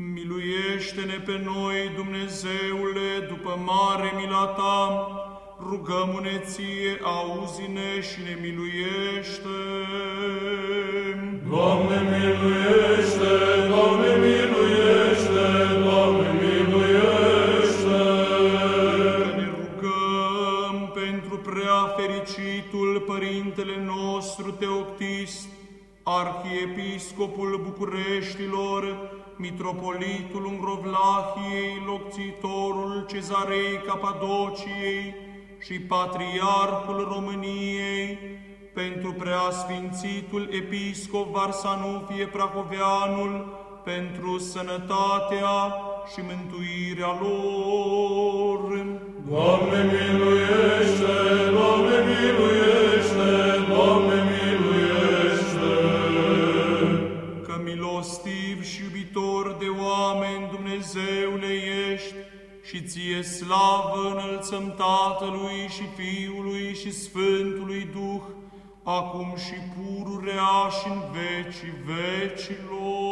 Miluiește-ne pe noi, Dumnezeule, după mare mila Ta, rugăm-ne ție, auzi-ne și ne miluiește. Doamne, miluiește! Doamne, miluiește! Doamne, miluiește! Ne rugăm pentru prea fericitul Părintele nostru Teoctist, Arhiepiscopul Bucureștilor, Mitropolitul Ungrovlahiei, Locțitorul Cezarei Capadociei și Patriarhul României, pentru preasfințitul Episcop Varsanufie Prahoveanul, pentru sănătatea și mântuirea lor. Doamne, miluiește! Milostiv și iubitor de oameni Dumnezeule ești și ție slavă înălțăm Tatălui și Fiului și Sfântului Duh, acum și pururea și în vecii vecilor.